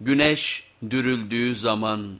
Güneş dürüldüğü zaman